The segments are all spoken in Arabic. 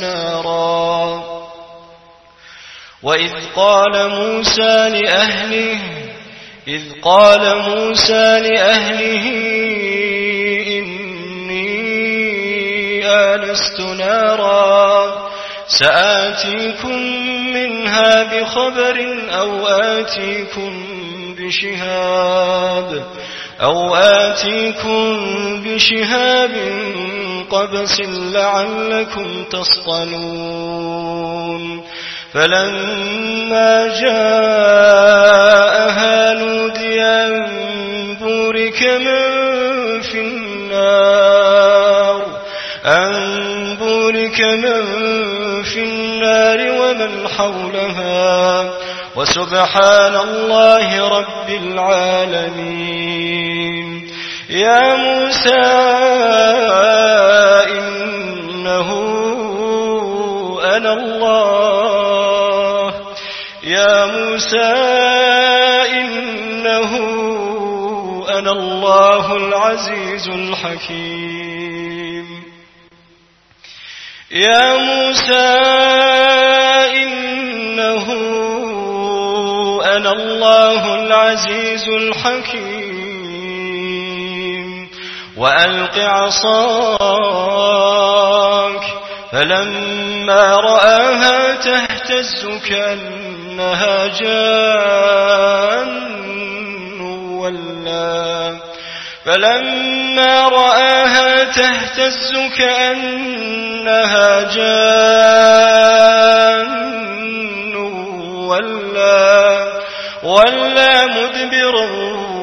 نارا. وإذ قال موسى لأهله إذ قال موسى لأهله إني آنست نارا. سآتيكم منها بخبر أو آتيكم بشهاب أو آتيكم بشهاب قبس لعلكم تصطلون. فلما جاءها نودي أن بورك من في النار. أن بورك من في النار ومن حولها. وسبحان الله رب العالمين. يا موسى إنه أنا الله. يا موسى إنه أنا الله العزيز الحكيم. يا موسى إنه أنا الله العزيز الحكيم. وألق عصاك فلما رآها تهتز كأنها جان ولا. فلما رآها تهتز كأنها جان ولا. ولا مدبرا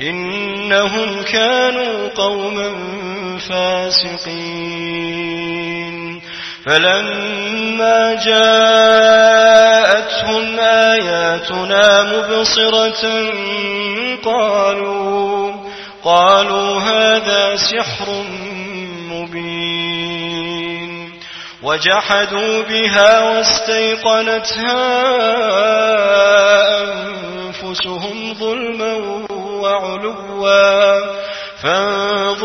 إنهم كانوا قوما فاسقين. فلما جاءتهم آياتنا مبصرة قالوا قالوا هذا سحر مبين. وجحدوا بها واستيقنتها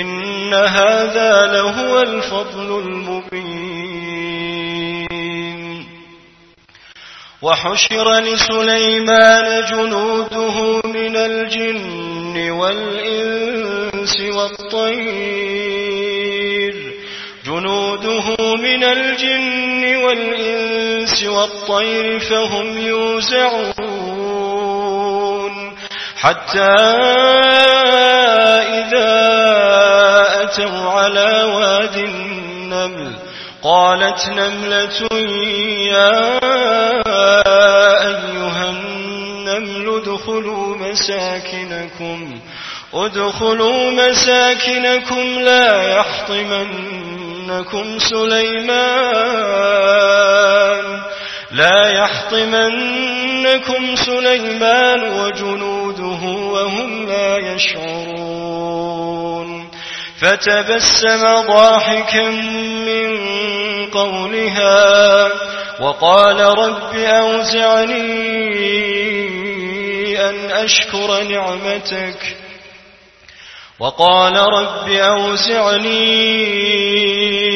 إن هذا لهو الفضل المبين. وحشر لسليمان جنوده من الجن والإنس والطير. جنوده من الجن والإنس والطير فهم يوزعون حتى إذا أتوا على واد النمل قالت نملة يا أيها النمل ادخلوا مساكنكم ادخلوا مساكنكم لا يحطمنكم سليمان. لا يحطمنكم سليمان وجنوده وهم لا يشعرون. فتبسم ضاحكا من قولها وقال رب أوزعني أن أشكر نعمتك. وقال رب أوزعني